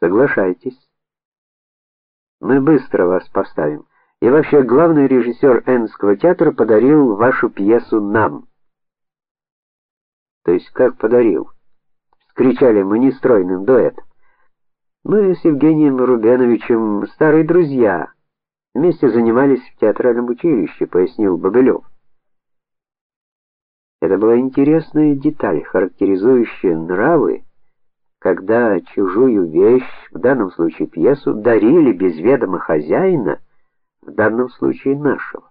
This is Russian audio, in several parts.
Соглашайтесь. Мы быстро вас поставим. И вообще главный режиссер Энского театра подарил вашу пьесу нам. То есть как подарил? вскричали мы нестройным дуэтом. Мы с Евгением Рубеновичем старые друзья. Вместе занимались в театральном училище, пояснил Бабелев. Это была интересная деталь, характеризующая нравы, когда чужую вещь, в данном случае пьесу, дарили без ведома хозяина, в данном случае нашего.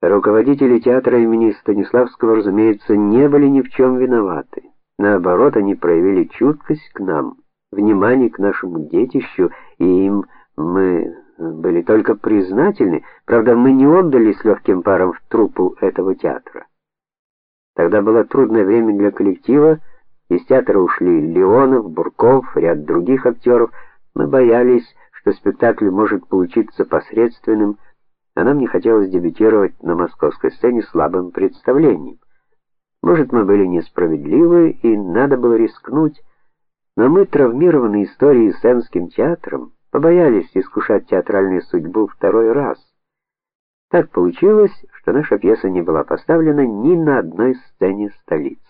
Руководители театра имени Станиславского, разумеется, не были ни в чем виноваты. Наоборот, они проявили чуткость к нам, внимание к нашему детищу, и им мы были только признательны. Правда, мы не отдали с легким паром в труппу этого театра. Тогда было трудное время для коллектива, из театра ушли Леонов, Бурков, ряд других актеров. Мы боялись, что спектакль может получиться посредственным, а нам не хотелось дебютировать на московской сцене слабым представлением. Может, мы были несправедливы и надо было рискнуть, но мы, травмированные историей с Энским театром, побоялись искушать театральную судьбу второй раз. Так получилось, что наша пьеса не была поставлена ни на одной сцене столицы.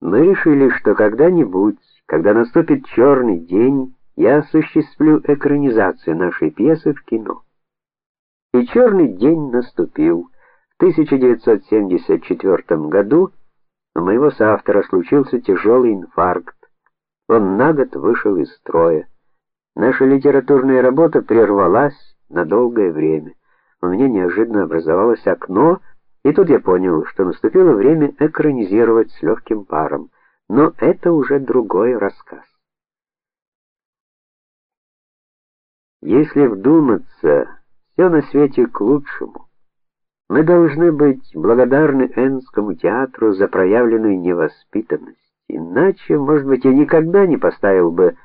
Мы решили, что когда-нибудь, когда наступит черный день, я осуществлю экранизацию нашей пьесы в кино. И черный день наступил. В 1974 году у моего соавтора случился тяжелый инфаркт. Он на год вышел из строя. Наша литературная работа прервалась на долгое время. У меня неожиданно образовалось окно, и тут я понял, что наступило время экранизировать с легким паром. Но это уже другой рассказ. Если вдуматься, все на свете к лучшему. Мы должны быть благодарны Энскому театру за проявленную невоспитанность. Иначе, может быть, я никогда не поставил бы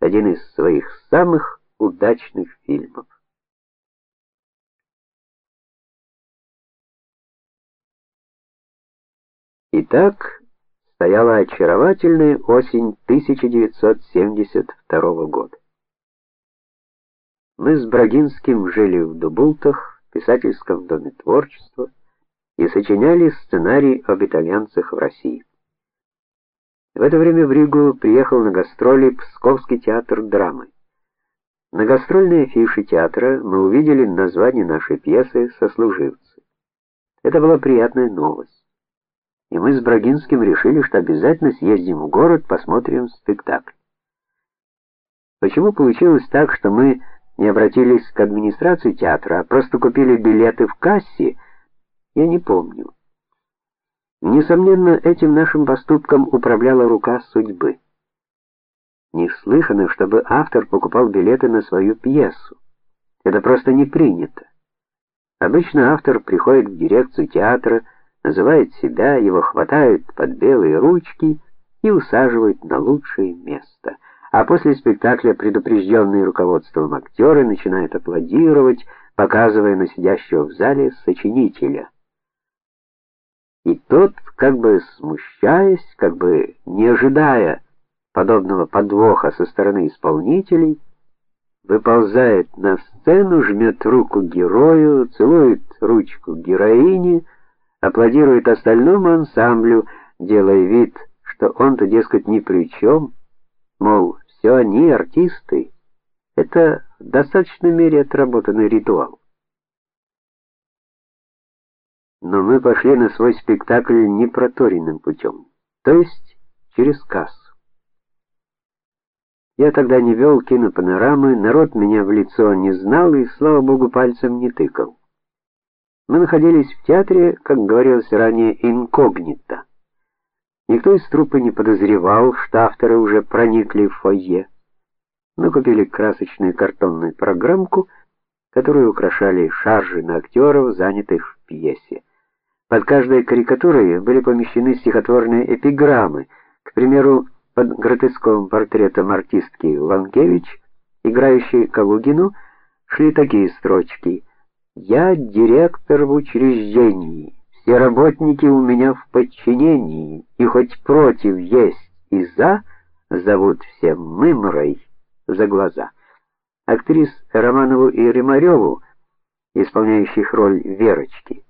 один из своих самых удачных фильмов. Итак, стояла очаровательная осень 1972 года. Мы с Брагинским жили в Дубултах, писательском доме творчества и сочиняли сценарий об итальянцах в России. В это время в Ригу приехал на гастроли Псковский театр драмы. На гастрольной афише театра мы увидели название нашей пьесы Сослуживцы. Это была приятная новость. И мы с Брагинским решили, что обязательно съездим в город, посмотрим спектакль. Почему получилось так, что мы не обратились к администрации театра, а просто купили билеты в кассе, я не помню. Несомненно, этим нашим поступком управляла рука судьбы. Неслыханно, чтобы автор покупал билеты на свою пьесу. Это просто не принято. Обычно автор приходит в дирекцию театра, называет себя, его хватают под белые ручки и усаживают на лучшее место а после спектакля предупрежденные руководством актеры начинают аплодировать, показывая на сидящего в зале сочинителя. И тот, как бы смущаясь, как бы не ожидая подобного подвоха со стороны исполнителей, выползает на сцену, жмет руку герою, целует ручку героине, аплодирует остальному ансамблю, делая вид, что он-то, дескать, ни при чем, мол, все они артисты. Это в достаточной мере отработанный ритуал. Но мы пошли на свой спектакль непроторенным путем, то есть через кассу. Я тогда не вел кинопанорамы, народ меня в лицо не знал и, слава богу, пальцем не тыкал. Мы находились в театре, как говорилось ранее, инкогнито. Никто из труппы не подозревал, что авторы уже проникли в фойе. Мы купили красочную картонную программку, которую украшали шаржи на актеров, занятых в пьесе. Под каждой карикатурой были помещены стихотворные эпиграммы. К примеру, под гротесковым портретом артистки Ланкевич, играющей Калугину, шли такие строчки: "Я директор в учреждении, Все работники у меня в подчинении, и хоть против есть и за, зовут все Мымрой за глаза. Актрис Романову и Римареву, исполняющих роль Верочки,